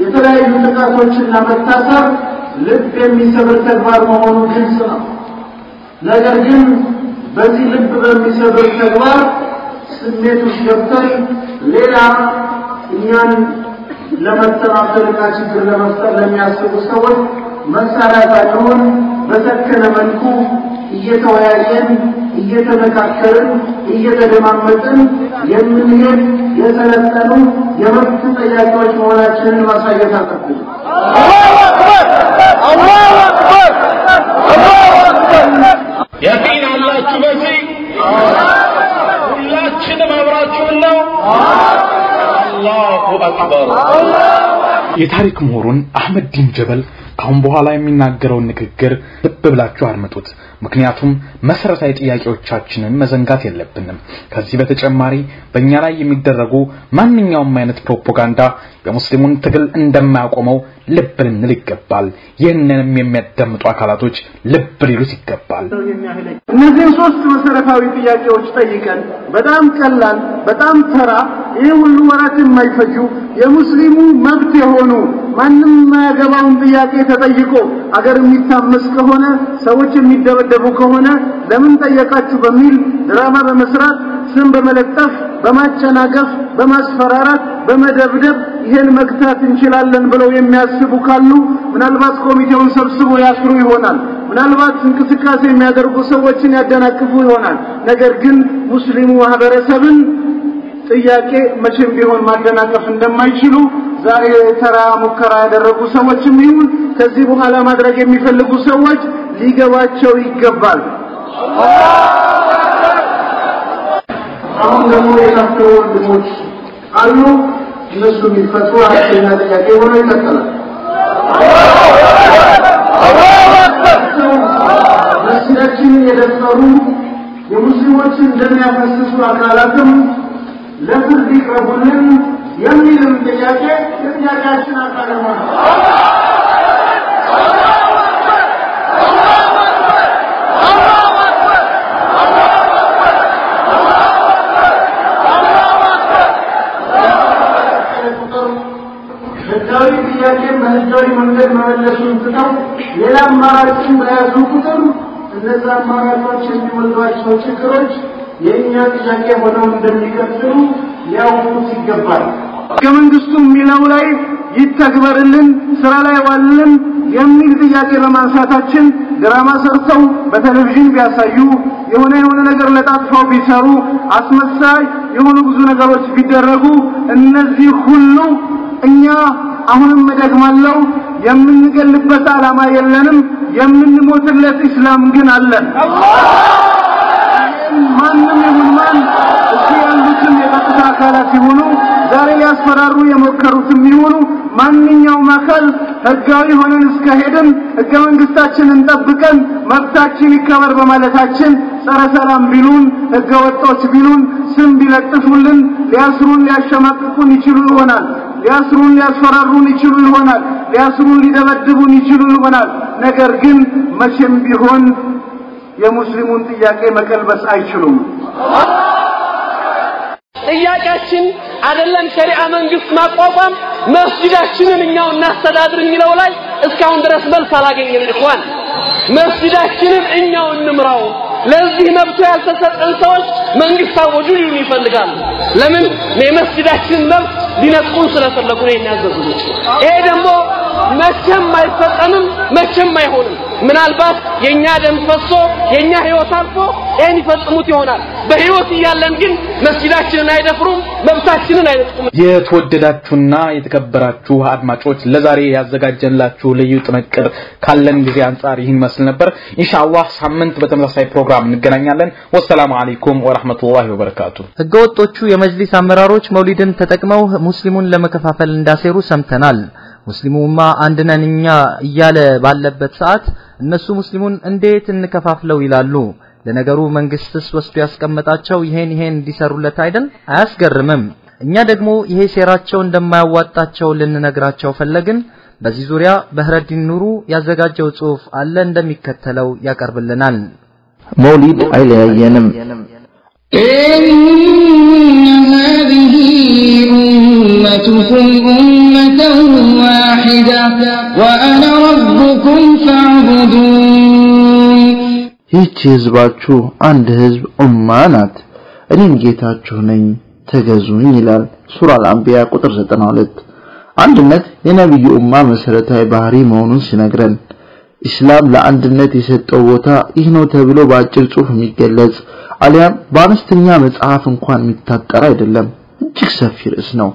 የተለያዩ ጥቃቶችና መታሰር ልብ የሚሰብር ተግባር መሆኑ ግልጽ ነው። ነገር ግን በዚህ ልብ በሚሰብር ተግባር ስሜት ውስጥ ገብተን ሌላ እኛን ለመተባበርና ችግር ለመፍጠር ለሚያስቡ ሰዎች መሳሪያ ሳይሆን በሰከነ መልኩ እየተወያየን እየተመካከርን እየተደማመጥን የምንሄድ የሰለጠኑ የመብት ጠያቂዎች መሆናችንን ማሳየት አለብን። የቂን አላችሁ በዚህ ሁላችንም አብራችሁን ነው። አላሁ አክበር። የታሪክ ምሁሩን አህመድ ዲን ጀበል ካሁን በኋላ የሚናገረውን ንግግር ልብ ብላችሁ አድምጡት። ምክንያቱም መሰረታዊ ጥያቄዎቻችንን መዘንጋት የለብንም። ከዚህ በተጨማሪ በእኛ ላይ የሚደረጉ ማንኛውም አይነት ፕሮፓጋንዳ የሙስሊሙን ትግል እንደማያቆመው ልብ ልንል ይገባል። ይህንንም የሚያዳምጡ አካላቶች ልብ ሊሉት ይገባል። እነዚህን ሶስት መሰረታዊ ጥያቄዎች ጠይቀን በጣም ቀላል፣ በጣም ተራ፣ ይህ ሁሉ ወራት የማይፈጁ የሙስሊሙ መብት የሆኑ ማንም የማያገባውን ጥያቄ ተጠይቆ አገር የሚታመስ ከሆነ ሰዎች የሚደበደቡ ከሆነ ለምን ጠየቃችሁ በሚል ድራማ በመስራት ስም በመለጠፍ በማጨናገፍ በማስፈራራት በመደብደብ ይህን መግታት እንችላለን ብለው የሚያስቡ ካሉ ምናልባት ኮሚቴውን ሰብስቦ ያስሩ ይሆናል። ምናልባት እንቅስቃሴ የሚያደርጉ ሰዎችን ያደናቅፉ ይሆናል። ነገር ግን ሙስሊሙ ማህበረሰብን ጥያቄ መቼም ቢሆን ማደናቀፍ እንደማይችሉ ዛሬ ተራ ሙከራ ያደረጉ ሰዎችም ይሁን ከዚህ በኋላ ማድረግ የሚፈልጉ ሰዎች ሊገባቸው ይገባል። አሁን ደግሞ የታሰሩ ወንድሞች አሉ። እነሱ የሚፈቱ አራተኛ ጥያቄ ሆኖ ይቀጥላል። መስጊዳችንን የደፈሩ የሙስሊሞችን ደም ያፈሰሱ አካላትም ለፍርድ ይቅረቡልን የሚልም ጥያቄ የጥያቄያችን አካል ሆነ። ህጋዊ ጥያቄን በህጋዊ መንገድ መመለሱን ትተው ሌላ አማራጭን በያዙ ቁጥር እነዛ አማራጮች የሚወልዷቸው ችግሮች የእኛ ጥያቄ ሆነው እንደሚቀጥሉ ሊያውቁት ይገባል። ህገ መንግስቱ የሚለው ላይ ይተግበርልን፣ ስራ ላይ ዋልልን የሚል ጥያቄ በማንሳታችን ድራማ ሰርተው በቴሌቪዥን ቢያሳዩ የሆነ የሆነ ነገር ለጣጥፈው ቢሰሩ አስመሳይ የሆኑ ብዙ ነገሮች ቢደረጉ እነዚህ ሁሉ እኛ አሁንም እደግማለሁ የምንገልበት ዓላማ የለንም። የምንሞትለት ኢስላም ግን አለን። ማንም ይሁን ማን እዚህ ያሉትም የጸጥታ አካላት ይሁኑ ዛሬ ያስፈራሩ የሞከሩትም ይሁኑ ማንኛውም አካል ህጋዊ ሆነን እስከሄድን ህገ መንግስታችንን ጠብቀን መብታችን ይከበር በማለታችን ጸረ ሰላም ቢሉን ህገ ወጦች ቢሉን ስም ቢለጥፉልን ሊያስሩን ሊያሸማቅቁን ይችሉ ይሆናል። ሊያስሩን ሊያስፈራሩን ይችሉ ይሆናል። ሊያስሩን ሊደበድቡን ይችሉ ይሆናል። ነገር ግን መቼም ቢሆን የሙስሊሙን ጥያቄ መቀልበስ አይችሉም። ጥያቄያችን አይደለም ሸሪዓ መንግስት ማቋቋም መስጂዳችንን እኛው እናስተዳድር የሚለው ላይ እስካሁን ድረስ መልስ አላገኘንም። ኢኽዋን መስጂዳችንን እኛው እንምራው። ለዚህ መብቱ ያልተሰጠን ሰዎች መንግስት አወጁ ሊሉን ይፈልጋሉ። ለምን የመስጂዳችንን መብት ሊነጥቁን ስለፈለጉ ነው የሚያዘዙት። ይሄ ደግሞ መቼም አይፈጸምም፣ መቼም አይሆንም። ምናልባት የኛ ደም ፈሶ የኛ ህይወት አልፎ ይህን ይፈጽሙት ይሆናል። በህይወት እያለን ግን መስጊዳችንን አይደፍሩም፣ መብታችንን አይነጥቁም። የተወደዳችሁና የተከበራችሁ አድማጮች ለዛሬ ያዘጋጀንላችሁ ልዩ ጥንቅር ካለን ጊዜ አንጻር ይህን መስል ነበር። ኢንሻአላህ ሳምንት በተመሳሳይ ፕሮግራም እንገናኛለን። ወሰላሙ አለይኩም ወራህመቱላሂ ወበረካቱ። ህገወጦቹ የመጅሊስ አመራሮች መውሊድን ተጠቅመው ሙስሊሙን ለመከፋፈል እንዳሴሩ ሰምተናል። ሙስሊሙ ኡማ አንድ ነን እኛ እያለ ባለበት ሰዓት እነሱ ሙስሊሙን እንዴት እንከፋፍለው ይላሉ። ለነገሩ መንግስትስ ወስዶ ያስቀመጣቸው ይሄን ይሄን እንዲሰሩለት አይደል? አያስገርምም። እኛ ደግሞ ይሄ ሴራቸው እንደማያዋጣቸው ልንነግራቸው ፈለግን። በዚህ ዙሪያ በህረዲን ኑሩ ያዘጋጀው ጽሑፍ አለ እንደሚከተለው ያቀርብልናል። መውሊድ አይለያየንም። إن هذه أمتكم أمة واحدة وأنا ربكم فاعبدون ይህች ህዝባችሁ አንድ ህዝብ ኡማ ናት፣ እኔም ጌታችሁ ነኝ ተገዙኝ ይላል ሱራ አልአንቢያ ቁጥር 92። አንድነት የነብዩ ኡማ መሰረታዊ ባህሪ መሆኑን ሲነግረን ኢስላም ለአንድነት የሰጠው ቦታ ይህ ነው ተብሎ በአጭር ጽሑፍ የሚገለጽ አሊያም በአነስተኛ መጽሐፍ እንኳን የሚታጠር አይደለም። እጅግ ሰፊ ርዕስ ነው።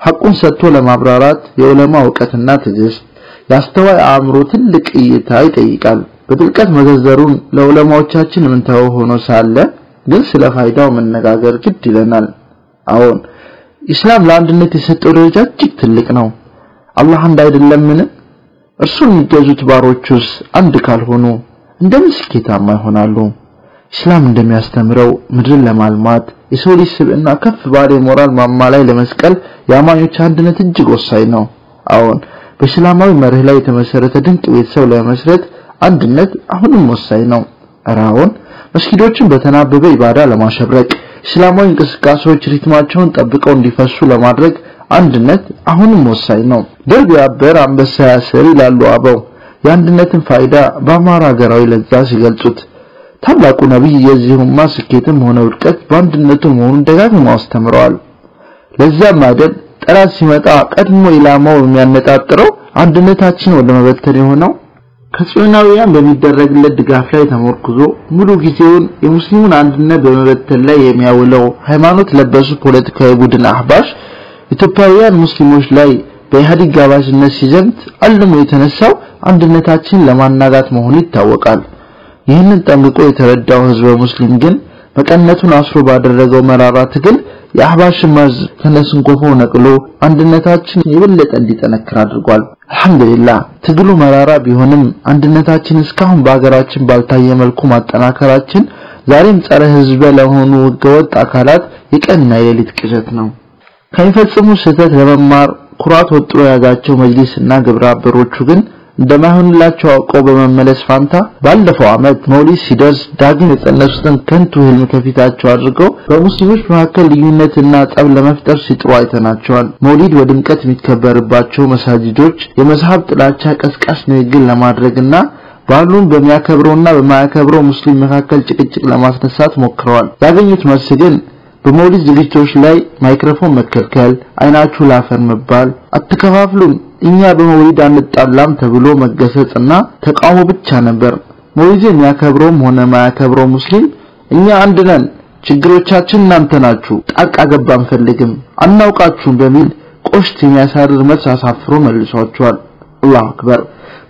ሐቁን ሰጥቶ ለማብራራት የዑለማ እውቀትና ትዕግስት፣ የአስተዋይ አእምሮ ትልቅ እይታ ይጠይቃል። በጥልቀት መዘርዘሩን ለዑለማዎቻችን የምንተወው ሆኖ ሳለ ግን ስለ ፋይዳው መነጋገር ግድ ይለናል። አዎን ኢስላም ለአንድነት የሰጠው ደረጃ እጅግ ትልቅ ነው። አላህ አንድ አይደለምን? እርሱን የሚገዙት ባሮቹስ አንድ ካልሆኑ እንደምን ስኬታማ ይሆናሉ? ኢስላም እንደሚያስተምረው ምድርን ለማልማት የሰው ልጅ ስብዕና ከፍ ባለ የሞራል ማማ ላይ ለመስቀል የአማኞች አንድነት እጅግ ወሳኝ ነው። አዎን በእስላማዊ መርህ ላይ የተመሰረተ ድንቅ ቤተሰብ ለመመስረት አንድነት አሁንም ወሳኝ ነው። አዎን መስጊዶችን በተናበበ ኢባዳ ለማሸብረቅ እስላማዊ እንቅስቃሴዎች ሪትማቸውን ጠብቀው እንዲፈሱ ለማድረግ አንድነት አሁንም ወሳኝ ነው። ድር ቢያብር አንበሳ ያስር ይላሉ አበው። የአንድነትን ፋይዳ በአማራ ሀገራዊ ለዛ ሲገልጹት ታላቁ ነቢይ የዚህ ስኬትም ሆነ ውድቀት በአንድነቱ መሆኑን ደጋግመው አስተምረዋል። ለዛም አይደል ጠላት ሲመጣ ቀድሞ ኢላማው የሚያነጣጥረው አንድነታችን ወደ መበተን የሆነው ከጽዮናውያን በሚደረግለት ድጋፍ ላይ ተመርኩዞ ሙሉ ጊዜውን የሙስሊሙን አንድነት በመበተን ላይ የሚያውለው ሃይማኖት ለበሱ ፖለቲካዊ ቡድን አህባሽ ኢትዮጵያውያን ሙስሊሞች ላይ በኢህአዴግ ጋባዥነት ሲዘምት አልሞ የተነሳው አንድነታችን ለማናጋት መሆኑ ይታወቃል። ይህንን ጠንቅቆ የተረዳው ህዝበ ሙስሊም ግን መቀነቱን አስሮ ባደረገው መራራ ትግል የአህባሽን መርዝ ከነስንኮፎ ነቅሎ አንድነታችን የበለጠ እንዲጠነክር አድርጓል። አልহামዱሊላህ ትግሉ መራራ ቢሆንም አንድነታችን እስካሁን በሀገራችን ባልታየ መልኩ ማጠናከራችን ዛሬም ጸረ ህዝበ ለሆኑ ህገወጥ አካላት የቀንና የሌሊት ቅዠት ነው። ከሚፈጽሙ ስህተት ለመማር ኩራት ወጥሮ የያዛቸው መጅሊስና ግብረ አበሮቹ ግን እንደማይሆንላቸው አውቀው በመመለስ ፋንታ ባለፈው ዓመት መውሊድ ሲደርስ ዳግም የጸነሱትን ከንቱ ህልም ከፊታቸው አድርገው በሙስሊሞች መካከል ልዩነትና ጠብ ለመፍጠር ሲጥሩ አይተናቸዋል። መውሊድ በድምቀት የሚከበርባቸው መሳጅዶች የመዝሐብ ጥላቻ ቀስቃሽ ንግግር ለማድረግና ባሉን በሚያከብረውና በማያከብረው ሙስሊም መካከል ጭቅጭቅ ለማስነሳት ሞክረዋል። ያገኙት መልስ ግን በመውሊድ ዝግጅቶች ላይ ማይክሮፎን መከልከል፣ አይናችሁ ላፈር መባል፣ አትከፋፍሉን እኛ በመውሊድ አንጣላም ተብሎ መገሰጽና ተቃውሞ ብቻ ነበር። መውሊድ የሚያከብረውም ሆነ ማያከብረው ሙስሊም እኛ አንድ ነን፣ ችግሮቻችን እናንተ ናችሁ፣ ጣልቃ ገባ አንፈልግም፣ አናውቃችሁም በሚል ቆሽት የሚያሳርር መልስ አሳፍሮ መልሷቸዋል። አላሁ አክበር።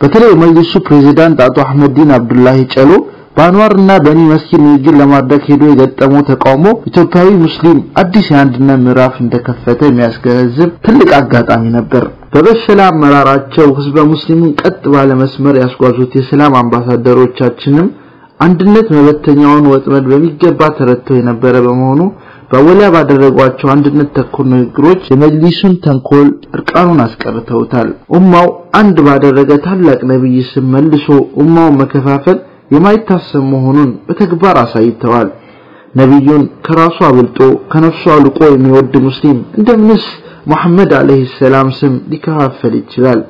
በተለይ የመጅሊሱ ፕሬዚዳንት አቶ አህመዲን አብዱላሂ ጨሎ በአንዋርና በኒ መስጊድ ንግግር ለማድረግ ሄዶ የገጠመው ተቃውሞ ኢትዮጵያዊ ሙስሊም አዲስ የአንድነት ምዕራፍ እንደከፈተ የሚያስገነዝብ ትልቅ አጋጣሚ ነበር። በበሰለ አመራራቸው ህዝበ ሙስሊሙን ቀጥ ባለ መስመር ያስጓዙት የሰላም አምባሳደሮቻችንም አንድነት መበተኛውን ወጥመድ በሚገባ ተረድተው የነበረ በመሆኑ በወሊያ ባደረጓቸው አንድነት ተኮር ንግግሮች የመጅሊሱን ተንኮል እርቃኑን አስቀርተውታል። ኡማው አንድ ባደረገ ታላቅ ነብይ ስም መልሶ ኡማውን መከፋፈል የማይታሰብ መሆኑን በተግባር አሳይተዋል። ነቢዩን ከራሱ አብልጦ ከነፍሱ አልቆ የሚወድ ሙስሊም እንደምንስ መሐመድ አለይሂ ሰላም ስም ሊከፋፈል ይችላል?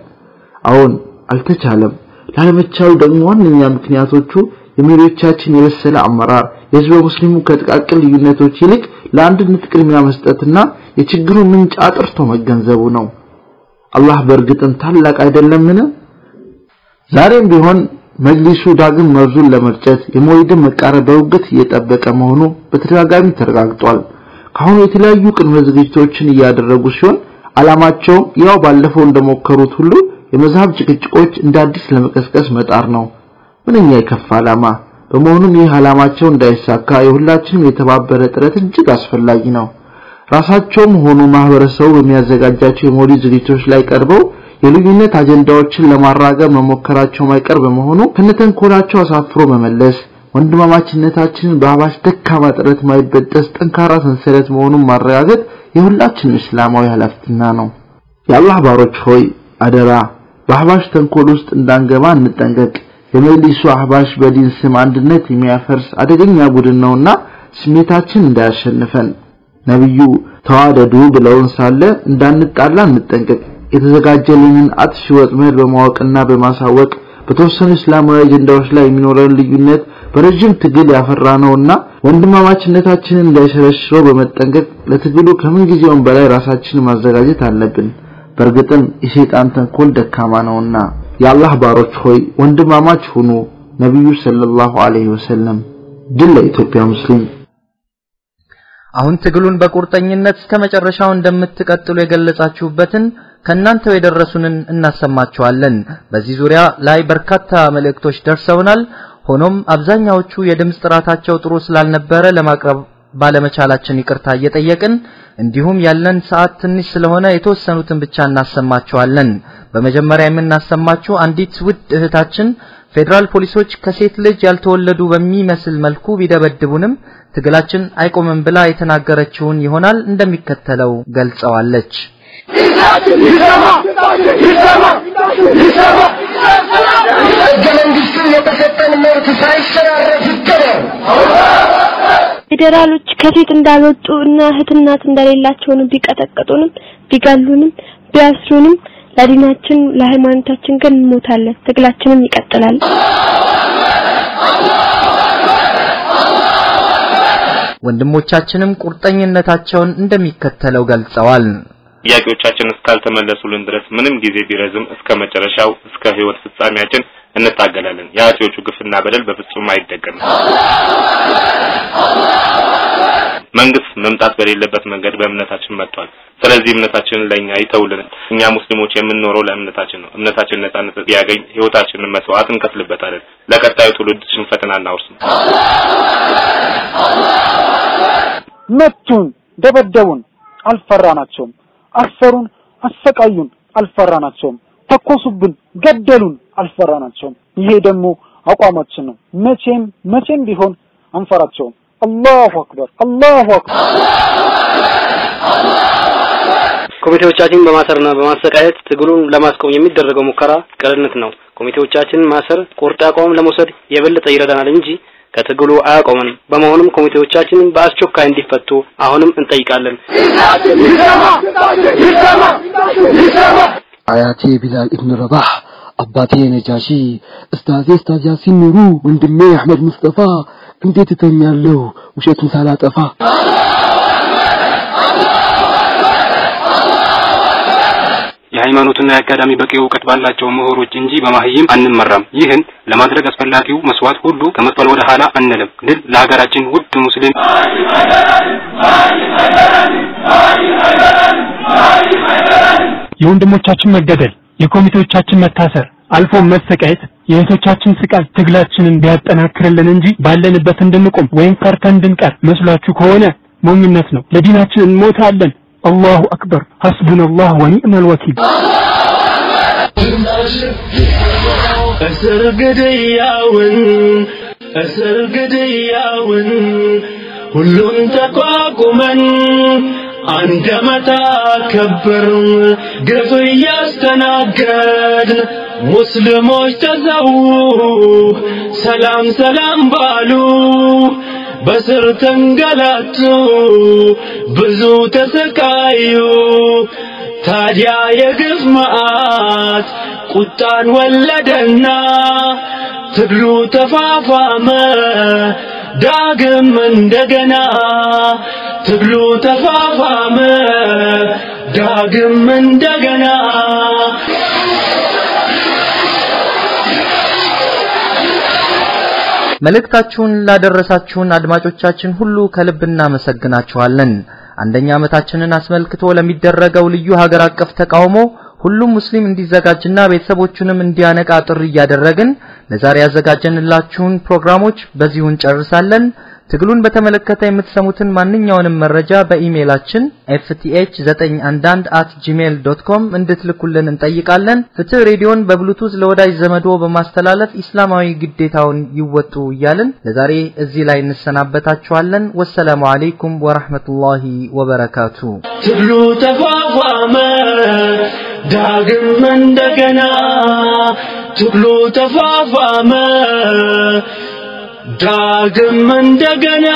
አዎን አልተቻለም። ላለመቻሉ ደግሞ ዋነኛ ምክንያቶቹ የመሪዎቻችን የበሰለ አመራር፣ የህዝበ ሙስሊሙ ከጥቃቅን ልዩነቶች ይልቅ ለአንድነት ቅድሚያ መስጠትና የችግሩ ምንጭ አጥርቶ መገንዘቡ ነው። አላህ በእርግጥም ታላቅ አይደለምን? ዛሬም ቢሆን መጅሊሱ ዳግም መርዙን ለመርጨት የመውሊድን መቃረብ በውግት እየጠበቀ መሆኑ በተደጋጋሚ ተረጋግጧል። ካሁኑ የተለያዩ ቅድመ ዝግጅቶችን እያደረጉ ሲሆን ዓላማቸውም ያው ባለፈው እንደሞከሩት ሁሉ የመዝሐብ ጭቅጭቆች እንደ አዲስ ለመቀስቀስ መጣር ነው። ምንኛ የከፋ ዓላማ! በመሆኑም ይህ ዓላማቸው እንዳይሳካ የሁላችንም የተባበረ ጥረት እጅግ አስፈላጊ ነው። ራሳቸውም ሆኑ ማህበረሰቡ በሚያዘጋጃቸው የመውሊድ ዝግጅቶች ላይ ቀርበው የልዩነት አጀንዳዎችን ለማራገብ መሞከራቸው ማይቀር በመሆኑ ከነተንኮላቸው አሳፍሮ መመለስ ወንድማማችነታችንን በአባሽ ደካማ ጥረት ማይበጠስ ጠንካራ ሰንሰለት መሆኑን ማረጋገጥ የሁላችንም እስላማዊ ኃላፊነትና ነው። የአላህ ባሮች ሆይ አደራ በአህባሽ ተንኮል ውስጥ እንዳንገባ እንጠንቀቅ። የመጅሊሱ አህባሽ በዲን ስም አንድነት የሚያፈርስ አደገኛ ቡድን ነውና ስሜታችን እንዳያሸንፈን። ነብዩ ተዋደዱ ብለውን ሳለ እንዳንጣላ እንጠንቀቅ። የተዘጋጀልንን አጥፊ ወጥመድ በማወቅና በማሳወቅ በተወሰኑ እስላማዊ አጀንዳዎች ላይ የሚኖረን ልዩነት በረጅም ትግል ያፈራ ነውና ወንድማማችነታችንን እንዳይሸረሽረው በመጠንቀቅ ለትግሉ ከምንጊዜውም በላይ ራሳችንን ማዘጋጀት አለብን። በእርግጥም የሸይጣን ተንኮል ደካማ ነውና የአላህ ባሮች ሆይ ወንድማማች ሁኑ። ነብዩ ሰለላሁ ዐለይሂ ወሰለም። ድል ለኢትዮጵያ ሙስሊም። አሁን ትግሉን በቁርጠኝነት እስከ መጨረሻው እንደምትቀጥሉ የገለጻችሁበትን ከናንተው የደረሱንን እናሰማችኋለን። በዚህ ዙሪያ ላይ በርካታ መልእክቶች ደርሰውናል። ሆኖም አብዛኛዎቹ የድምፅ ጥራታቸው ጥሩ ስላልነበረ ለማቅረብ ባለመቻላችን ይቅርታ እየጠየቅን እንዲሁም ያለን ሰዓት ትንሽ ስለሆነ የተወሰኑትን ብቻ እናሰማችኋለን። በመጀመሪያ የምናሰማችሁ አንዲት ውድ እህታችን ፌዴራል ፖሊሶች ከሴት ልጅ ያልተወለዱ በሚመስል መልኩ ቢደበድቡንም ትግላችን አይቆምም ብላ የተናገረችውን ይሆናል እንደሚከተለው ገልጸዋለች። ፌዴራሎች ከሴት እንዳልወጡ እና እህት እናት እንደሌላቸውን ቢቀጠቅጡንም ቢገሉንም ቢያስሩንም ለዲናችን ለሃይማኖታችን ግን እንሞታለን። ትግላችንም ይቀጥላል። ወንድሞቻችንም ቁርጠኝነታቸውን እንደሚከተለው ገልጸዋል። ጥያቄዎቻችን እስካልተመለሱልን ድረስ ምንም ጊዜ ቢረዝም እስከ መጨረሻው እስከ ህይወት ፍጻሜያችን እንታገላለን። የአጼዎቹ ግፍና በደል በፍጹም አይደገምም። መንግስት መምጣት በሌለበት መንገድ በእምነታችን መጥቷል። ስለዚህ እምነታችንን ለኛ ይተውልን። እኛ ሙስሊሞች የምንኖረው ለእምነታችን ነው። እምነታችን ነጻነት ቢያገኝ ህይወታችንን መስዋዕት እንከፍልበታለን። ለቀጣዩ ትውልድ ሽንፈትን አናወርስም። መቱን፣ ደበደቡን፣ አልፈራናቸውም። አሰሩን፣ አሰቃዩን፣ አልፈራናቸውም። ተኮሱብን፣ ገደሉን፣ አልፈራናቸውም። ይሄ ደግሞ አቋማችን ነው። መቼም መቼም ቢሆን አንፈራቸውም። አላሁ አክበር፣ አላሁ አክበር። ኮሚቴዎቻችን በማሰርና በማሰቃየት ትግሉን ለማስቆም የሚደረገው ሙከራ ቅንነት ነው። ኮሚቴዎቻችንን ማሰር ቁርጥ አቋም ለመውሰድ የበለጠ ይረዳናል እንጂ ከትግሉ አያቆመንም። በመሆኑም ኮሚቴዎቻችንን በአስቸኳይ እንዲፈቱ አሁንም እንጠይቃለን። አያቴ ቢላል ኢብን ረባህ፣ አባቴ ነጃሺ፣ እስታዜ እስታዝ ያሲን ኑሩ፣ ወንድሜ አህመድ ሙስጠፋ እንዴት እተኛለሁ ውሸቱን ሳላጠፋ። የሃይማኖትና የአካዳሚ በቂ እውቀት ባላቸው ምሁሮች እንጂ በማህይም አንመራም። ይህን ለማድረግ አስፈላጊው መስዋዕት ሁሉ ከመክፈል ወደ ኋላ አንልም። ድል ለሀገራችን ውድ ሙስሊም የወንድሞቻችን መገደል፣ የኮሚቴዎቻችን መታሰር፣ አልፎ መሰቃየት የእህቶቻችን ስቃይ ትግላችንን ቢያጠናክርልን እንጂ ባለንበት እንድንቆም ወይም ፈርተን እንድንቀር መስሏችሁ ከሆነ ሞኝነት ነው። ለዲናችን እንሞታለን። አላሁ አክበር ሐስቡነላህ ወኒዕመል ወኪል። እስር ግድያውን እስር ግድያውን ሁሉን ተቋቁመን አንድ ዓመት አከበርን ግፍ እያስተናገድን ሙስሊሞች ተዘው ሰላም ሰላም ባሉ በስር ተንገላቱ ብዙ ተሰቃዩ። ታዲያ የግፍ መዓት ቁጣን ወለደና ትግሉ ተፋፋመ። ዳግም እንደገና ትግሉ ተፋፋመ። ዳግም እንደገና መልእክታችሁን ላደረሳችሁን አድማጮቻችን ሁሉ ከልብ እናመሰግናችኋለን። አንደኛ ዓመታችንን አስመልክቶ ለሚደረገው ልዩ ሀገር አቀፍ ተቃውሞ ሁሉም ሙስሊም እንዲዘጋጅና ቤተሰቦቹንም እንዲያነቃ ጥሪ እያደረግን ለዛሬ ያዘጋጀንላችሁን ፕሮግራሞች በዚሁ እንጨርሳለን። ትግሉን በተመለከተ የምትሰሙትን ማንኛውንም መረጃ በኢሜይላችን fth911@gmail.com እንድትልኩልን እንጠይቃለን። ፍትህ ሬዲዮን በብሉቱዝ ለወዳጅ ዘመዶ በማስተላለፍ ኢስላማዊ ግዴታውን ይወጡ እያልን ለዛሬ እዚህ ላይ እንሰናበታችኋለን። ወሰላሙ አለይኩም ወራህመቱላሂ ወበረካቱ። ትግሉ ተፋፋመ ዳግም እንደገና ትግሉ ተፋፋመ ዳግም እንደገና